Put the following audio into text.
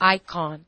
icon.